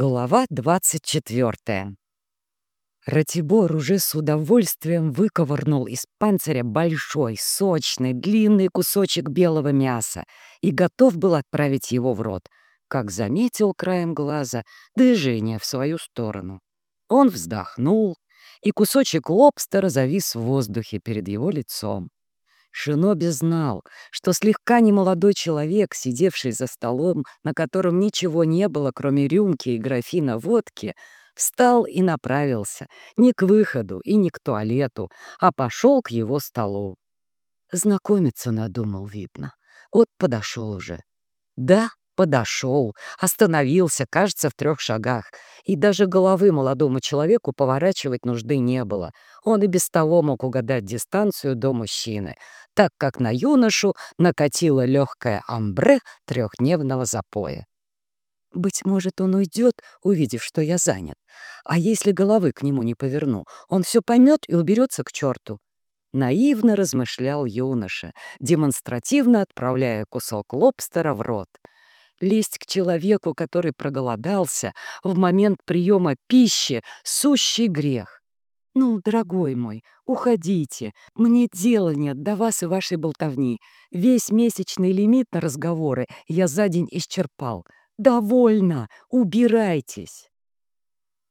Глава 24 Ратибор уже с удовольствием выковырнул из панциря большой, сочный, длинный кусочек белого мяса и готов был отправить его в рот, как заметил краем глаза движение в свою сторону. Он вздохнул, и кусочек лобстера завис в воздухе перед его лицом. Шиноби знал, что слегка немолодой человек, сидевший за столом, на котором ничего не было, кроме рюмки и графина водки, встал и направился не к выходу и не к туалету, а пошел к его столу. Знакомиться надумал, видно. Вот подошел уже. Да, подошел, остановился, кажется, в трех шагах, и даже головы молодому человеку поворачивать нужды не было. Он и без того мог угадать дистанцию до мужчины, так как на юношу накатило легкое амбре трехдневного запоя. Быть может, он уйдет, увидев, что я занят. А если головы к нему не поверну, он все поймет и уберется к черту. Наивно размышлял юноша, демонстративно отправляя кусок лобстера в рот — Лезть к человеку, который проголодался, в момент приема пищи — сущий грех. «Ну, дорогой мой, уходите. Мне дела нет до вас и вашей болтовни. Весь месячный лимит на разговоры я за день исчерпал. Довольно, убирайтесь».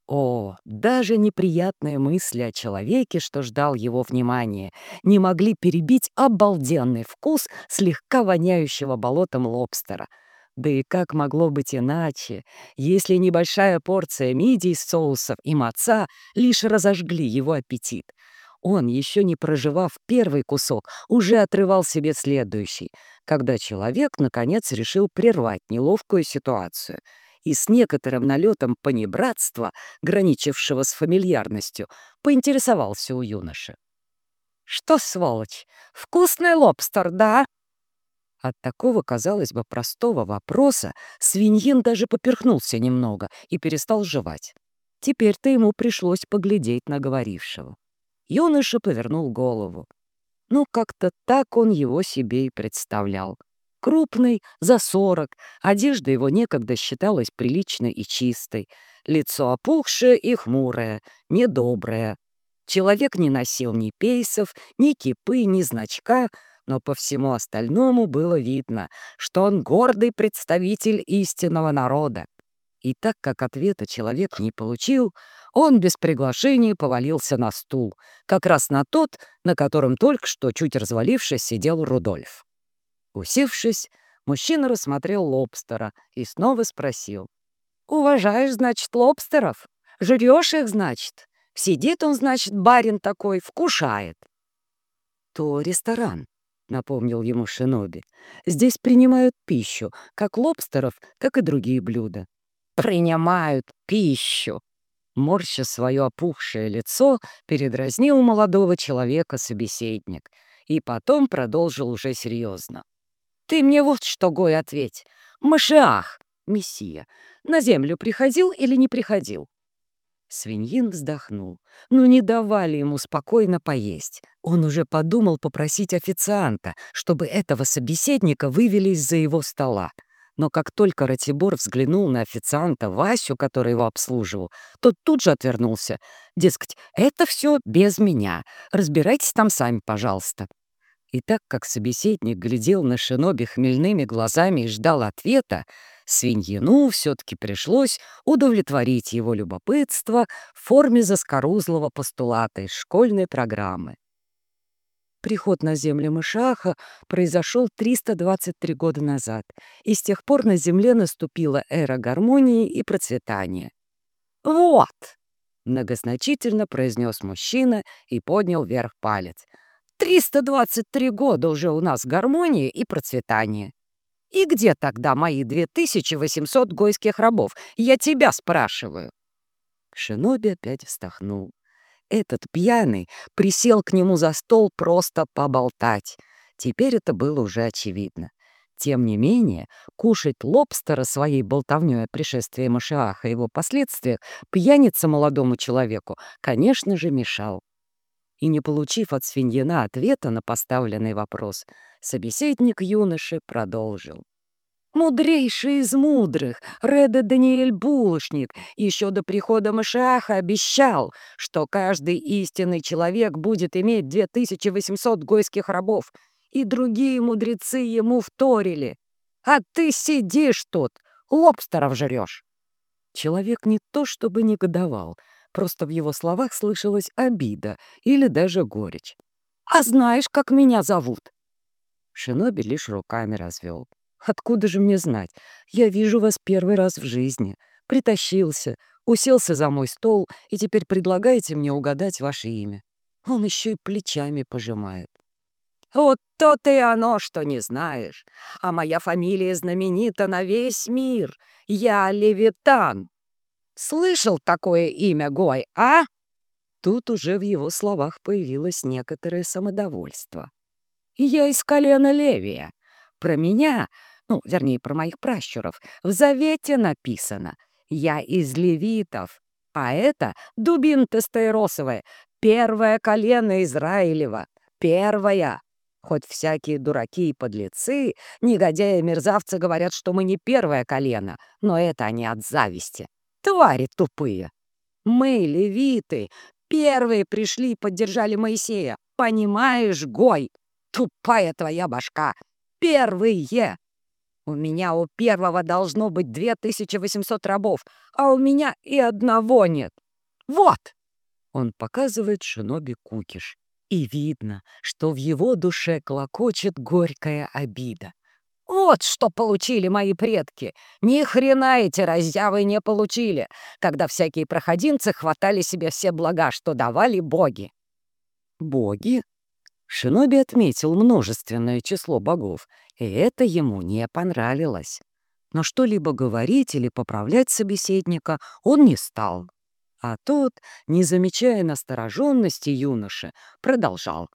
О, даже неприятные мысли о человеке, что ждал его внимания, не могли перебить обалденный вкус слегка воняющего болотом лобстера — да и как могло быть иначе, если небольшая порция мидий, соусов и маца лишь разожгли его аппетит? Он, еще не проживав первый кусок, уже отрывал себе следующий, когда человек, наконец, решил прервать неловкую ситуацию и с некоторым налетом понебратства, граничившего с фамильярностью, поинтересовался у юноши. «Что, сволочь, вкусный лобстер, да?» От такого, казалось бы, простого вопроса свиньин даже поперхнулся немного и перестал жевать. Теперь-то ему пришлось поглядеть на говорившего. Юноша повернул голову. Ну, как-то так он его себе и представлял. Крупный, за сорок, одежда его некогда считалась приличной и чистой, лицо опухшее и хмурое, недоброе. Человек не носил ни пейсов, ни кипы, ни значка — но по всему остальному было видно, что он гордый представитель истинного народа. И так как ответа человек не получил, он без приглашения повалился на стул, как раз на тот, на котором только что, чуть развалившись, сидел Рудольф. Усевшись, мужчина рассмотрел лобстера и снова спросил. «Уважаешь, значит, лобстеров? Жрешь их, значит? Сидит он, значит, барин такой, вкушает». «То ресторан», — напомнил ему Шиноби. «Здесь принимают пищу, как лобстеров, так и другие блюда». «Принимают пищу!» Морща свое опухшее лицо, передразнил молодого человека собеседник и потом продолжил уже серьезно. «Ты мне вот что, Гой, ответь. Машиах, мессия, на землю приходил или не приходил?» Свиньин вздохнул. Ну, не давали ему спокойно поесть. Он уже подумал попросить официанта, чтобы этого собеседника вывели из-за его стола. Но как только Ратибор взглянул на официанта Васю, который его обслуживал, тот тут же отвернулся. Дескать, это все без меня. Разбирайтесь там сами, пожалуйста. И так как собеседник глядел на Шиноби хмельными глазами и ждал ответа, Свиньину все-таки пришлось удовлетворить его любопытство в форме заскорузлого постулата из школьной программы. Приход на землю Мышаха произошел 323 года назад, и с тех пор на земле наступила эра гармонии и процветания. «Вот!» — многозначительно произнес мужчина и поднял вверх палец. «323 года уже у нас гармонии и процветания. И где тогда мои 2800 гойских рабов? Я тебя спрашиваю. Шиноби опять вздохнул. Этот пьяный присел к нему за стол просто поболтать. Теперь это было уже очевидно. Тем не менее, кушать лобстера своей болтовнёй о пришествии Машиаха и его последствиях пьяница молодому человеку, конечно же, мешал. И не получив от свиньина ответа на поставленный вопрос, собеседник юноши продолжил. Мудрейший из мудрых, Реда Даниэль Булочник, еще до прихода Машаха обещал, что каждый истинный человек будет иметь 2800 гойских рабов, и другие мудрецы ему вторили. А ты сидишь тут, лобстеров жрешь. Человек не то чтобы негодовал, просто в его словах слышалась обида или даже горечь. «А знаешь, как меня зовут?» Шиноби лишь руками развел. «Откуда же мне знать? Я вижу вас первый раз в жизни. Притащился, уселся за мой стол и теперь предлагаете мне угадать ваше имя. Он еще и плечами пожимает. Вот то-то и оно, что не знаешь. А моя фамилия знаменита на весь мир. Я Левитан. Слышал такое имя, Гой, а?» Тут уже в его словах появилось некоторое самодовольство. «Я из колена Левия. Про меня, ну, вернее, про моих пращуров, в Завете написано. Я из левитов, а это дубин тестейросовая, первое колено Израилева, первая. Хоть всякие дураки и подлецы, негодяи и мерзавцы говорят, что мы не первое колено, но это они от зависти. Твари тупые. Мы, левиты, первые пришли и поддержали Моисея. Понимаешь, Гой? Тупая твоя башка. Первые. У меня у первого должно быть 2800 рабов, а у меня и одного нет. Вот! Он показывает Шиноби кукиш. И видно, что в его душе клокочет горькая обида. Вот что получили мои предки. Ни хрена эти разъявы не получили, когда всякие проходимцы хватали себе все блага, что давали боги. Боги? Шиноби отметил множественное число богов, и это ему не понравилось. Но что-либо говорить или поправлять собеседника он не стал. А тот, не замечая настороженности юноши, продолжал.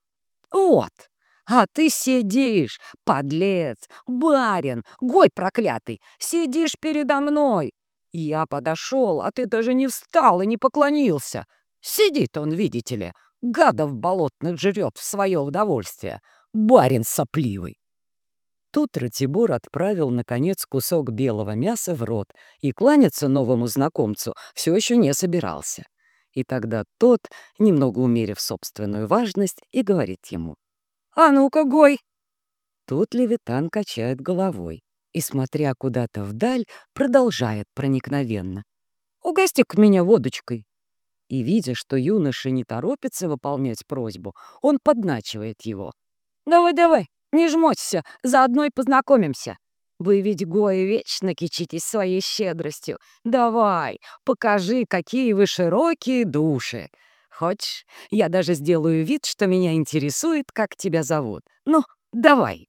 «Вот, а ты сидишь, подлец, барин, гой проклятый, сидишь передо мной. Я подошел, а ты даже не встал и не поклонился. Сидит он, видите ли, гадов болотных жрет в свое удовольствие, барин сопливый. Тут Ратибор отправил, наконец, кусок белого мяса в рот и кланяться новому знакомцу все еще не собирался. И тогда тот, немного умерив собственную важность, и говорит ему. «А ну-ка, Гой!» Тут Левитан качает головой и, смотря куда-то вдаль, продолжает проникновенно. «Угости-ка меня водочкой!» И, видя, что юноша не торопится выполнять просьбу, он подначивает его. «Давай-давай, не жмоться, заодно и познакомимся. Вы ведь, Гои, вечно кичитесь своей щедростью. Давай, покажи, какие вы широкие души. Хочешь, я даже сделаю вид, что меня интересует, как тебя зовут. Ну, давай.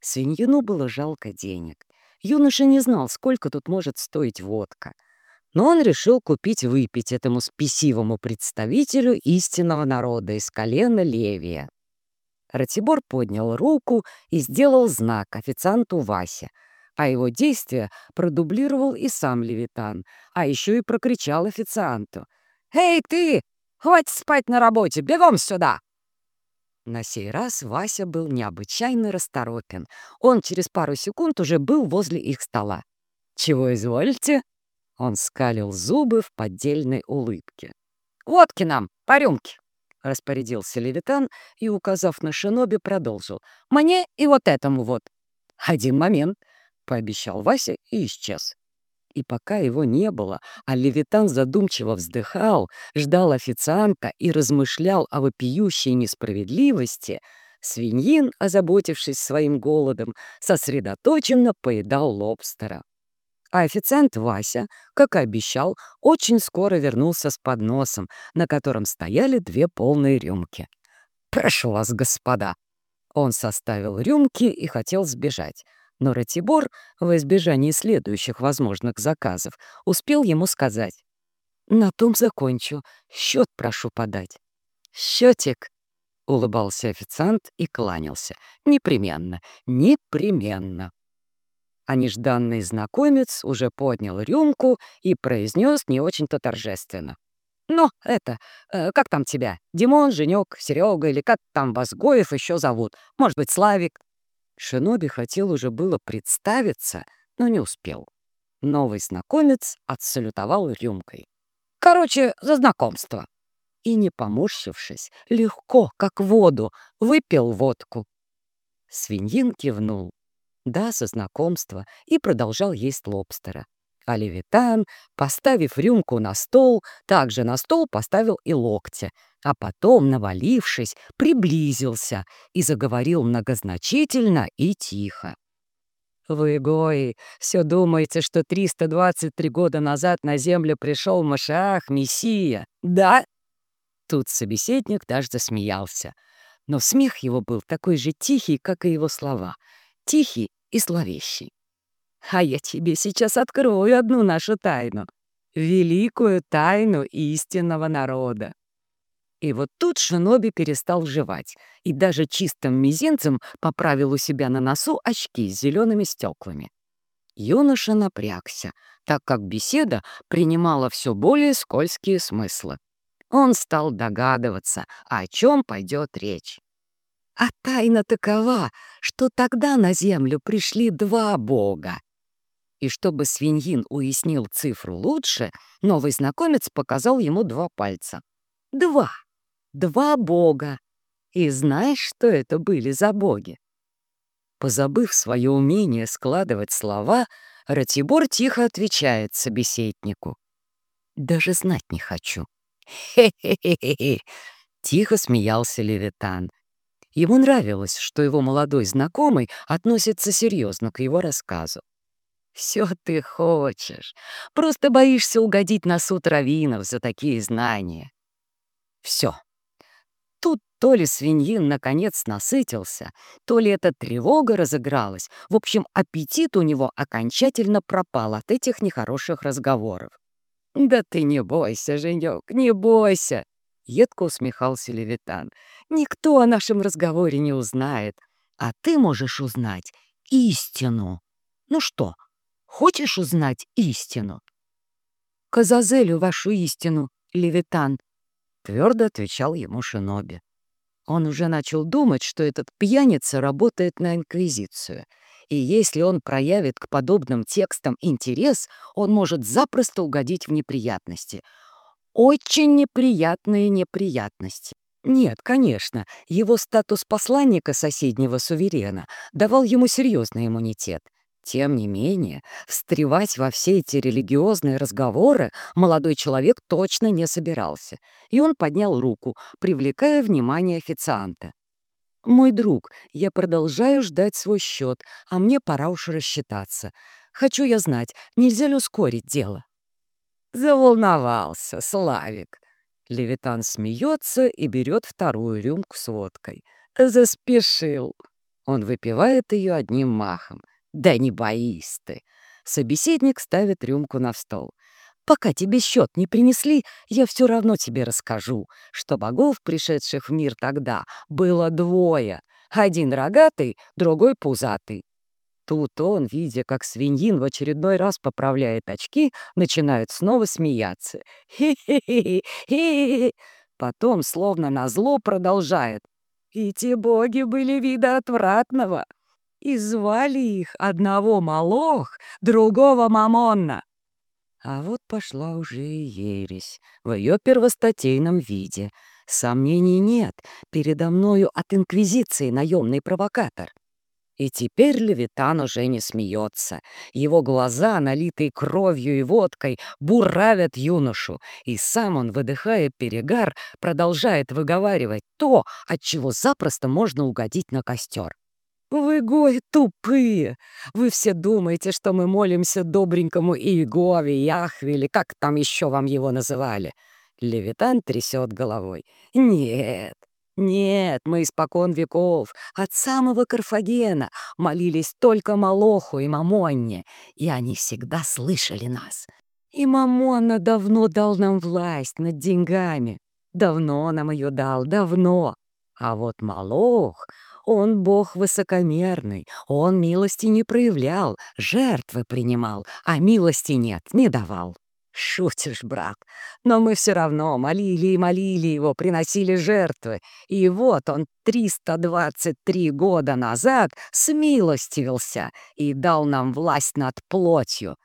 Свиньину было жалко денег. Юноша не знал, сколько тут может стоить водка. Но он решил купить выпить этому спесивому представителю истинного народа из колена Левия. Ратибор поднял руку и сделал знак официанту Васе, а его действия продублировал и сам Левитан, а еще и прокричал официанту. «Эй, ты! Хватит спать на работе! Бегом сюда!» На сей раз Вася был необычайно расторопен. Он через пару секунд уже был возле их стола. «Чего изволите?» Он скалил зубы в поддельной улыбке. «Водки нам, по рюмке!» — распорядился Левитан и, указав на шиноби, продолжил. «Мне и вот этому вот». «Один момент», — пообещал Вася и исчез. И пока его не было, а Левитан задумчиво вздыхал, ждал официанта и размышлял о вопиющей несправедливости, свиньин, озаботившись своим голодом, сосредоточенно поедал лобстера. А официант Вася, как и обещал, очень скоро вернулся с подносом, на котором стояли две полные рюмки. «Прошу вас, господа!» Он составил рюмки и хотел сбежать. Но Ратибор, в избежании следующих возможных заказов, успел ему сказать. «На том закончу. Счет прошу подать». «Счетик!» — улыбался официант и кланялся. «Непременно, непременно!» а нежданный знакомец уже поднял рюмку и произнес не очень-то торжественно. «Ну, это, э, как там тебя? Димон, Женек, Серега или как там вас еще зовут? Может быть, Славик?» Шиноби хотел уже было представиться, но не успел. Новый знакомец отсалютовал рюмкой. «Короче, за знакомство!» И, не поморщившись, легко, как воду, выпил водку. Свиньин кивнул. Да, со знакомства, и продолжал есть лобстера. А Левитан, поставив рюмку на стол, также на стол поставил и локти, а потом, навалившись, приблизился и заговорил многозначительно и тихо. «Вы, Гои, все думаете, что 323 года назад на землю пришел Машах, Мессия, да?» Тут собеседник даже засмеялся. Но смех его был такой же тихий, как и его слова. Тихий и зловещий. «А я тебе сейчас открою одну нашу тайну. Великую тайну истинного народа. И вот тут Шиноби перестал жевать и даже чистым мизинцем поправил у себя на носу очки с зелеными стеклами. Юноша напрягся, так как беседа принимала все более скользкие смыслы. Он стал догадываться, о чем пойдет речь. А тайна такова, что тогда на землю пришли два бога. И чтобы свиньин уяснил цифру лучше, новый знакомец показал ему два пальца. Два два бога. И знаешь, что это были за боги? Позабыв свое умение складывать слова, Ратибор тихо отвечает собеседнику. «Даже знать не хочу». «Хе-хе-хе-хе!» — тихо смеялся Левитан. Ему нравилось, что его молодой знакомый относится серьезно к его рассказу. «Все ты хочешь. Просто боишься угодить на суд раввинов за такие знания». «Все, то ли свиньин наконец насытился, то ли эта тревога разыгралась. В общем, аппетит у него окончательно пропал от этих нехороших разговоров. «Да ты не бойся, Женек, не бойся!» — едко усмехался Левитан. «Никто о нашем разговоре не узнает, а ты можешь узнать истину. Ну что, хочешь узнать истину?» «Казазелю вашу истину, Левитан», Твердо отвечал ему Шиноби. Он уже начал думать, что этот пьяница работает на Инквизицию, и если он проявит к подобным текстам интерес, он может запросто угодить в неприятности. Очень неприятные неприятности. Нет, конечно, его статус посланника соседнего суверена давал ему серьезный иммунитет — тем не менее, встревать во все эти религиозные разговоры молодой человек точно не собирался, и он поднял руку, привлекая внимание официанта. «Мой друг, я продолжаю ждать свой счет, а мне пора уж рассчитаться. Хочу я знать, нельзя ли ускорить дело?» Заволновался Славик. Левитан смеется и берет вторую рюмку с водкой. Заспешил. Он выпивает ее одним махом. «Да не боись ты!» Собеседник ставит рюмку на стол. «Пока тебе счет не принесли, я все равно тебе расскажу, что богов, пришедших в мир тогда, было двое. Один рогатый, другой пузатый. Тут он, видя, как свиньин в очередной раз поправляет очки, начинает снова смеяться. Хе-хе-хе-хе. Потом, словно назло, продолжает. И те боги были вида отвратного. И звали их одного Малох, другого Мамонна. А вот пошла уже и ересь в ее первостатейном виде. Сомнений нет, передо мною от Инквизиции наемный провокатор. И теперь Левитан уже не смеется. Его глаза, налитые кровью и водкой, буравят юношу, и сам он, выдыхая перегар, продолжает выговаривать то, от чего запросто можно угодить на костер. «Вы, гои, тупые! Вы все думаете, что мы молимся добренькому Иегове, Яхве, или как там еще вам его называли?» Левитан трясет головой. «Нет, нет, мы испокон веков, от самого Карфагена, молились только Малоху и Мамонне, и они всегда слышали нас. И Мамонна давно дал нам власть над деньгами. Давно нам ее дал, давно. А вот Малох, он бог высокомерный, он милости не проявлял, жертвы принимал, а милости нет, не давал. Шутишь, брат. Но мы все равно молили и молили его, приносили жертвы. И вот он 323 года назад смилостивился и дал нам власть над плотью.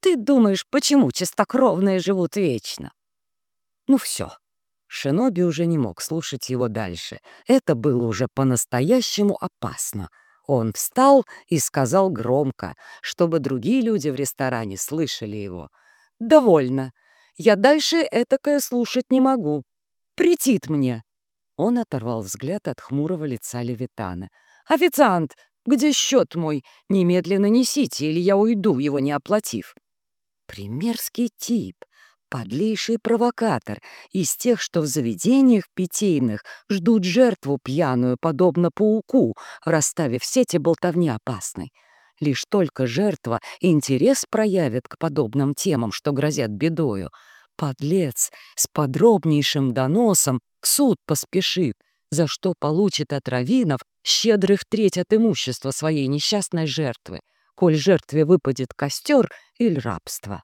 Ты думаешь, почему чистокровные живут вечно? Ну все. Шиноби уже не мог слушать его дальше. Это было уже по-настоящему опасно. Он встал и сказал громко, чтобы другие люди в ресторане слышали его — «Довольно. Я дальше этакое слушать не могу. Претит мне». Он оторвал взгляд от хмурого лица Левитана. «Официант, где счет мой? Немедленно несите, или я уйду, его не оплатив». Примерский тип, подлейший провокатор, из тех, что в заведениях питейных ждут жертву пьяную, подобно пауку, расставив сети болтовни опасной. Лишь только жертва интерес проявит к подобным темам, что грозят бедою, подлец с подробнейшим доносом в суд поспешит, за что получит от раввинов щедрых треть от имущества своей несчастной жертвы, коль жертве выпадет костер или рабство.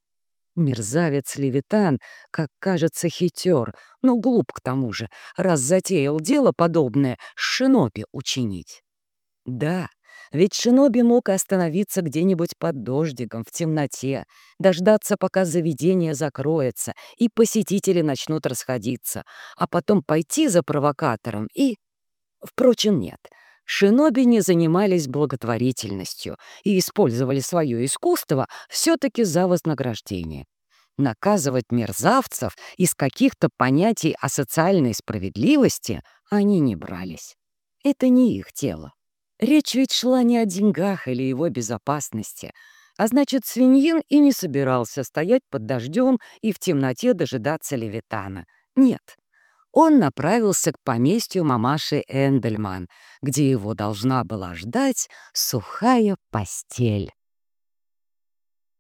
Мерзавец Левитан, как кажется, хитер, но глуп к тому же, раз затеял дело подобное с шинопи учинить. Да, ведь Шиноби мог остановиться где-нибудь под дождиком, в темноте, дождаться, пока заведение закроется, и посетители начнут расходиться, а потом пойти за провокатором и... Впрочем, нет. Шиноби не занимались благотворительностью и использовали свое искусство все-таки за вознаграждение. Наказывать мерзавцев из каких-то понятий о социальной справедливости они не брались. Это не их тело. Речь ведь шла не о деньгах или его безопасности, а значит, свиньин и не собирался стоять под дождем и в темноте дожидаться Левитана. Нет, он направился к поместью мамаши Эндельман, где его должна была ждать сухая постель.